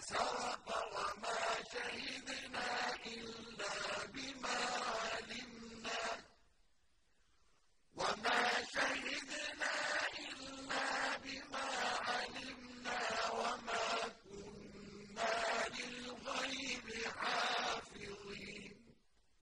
سرق وما شهد